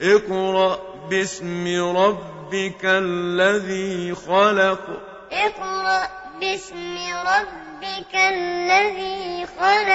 اقْرَأْ بِاسْمِ رَبِّكَ الَّذِي خَلَقَ. اقْرَأْ بِاسْمِ رَبِّكَ الَّذِي خَلَقَ.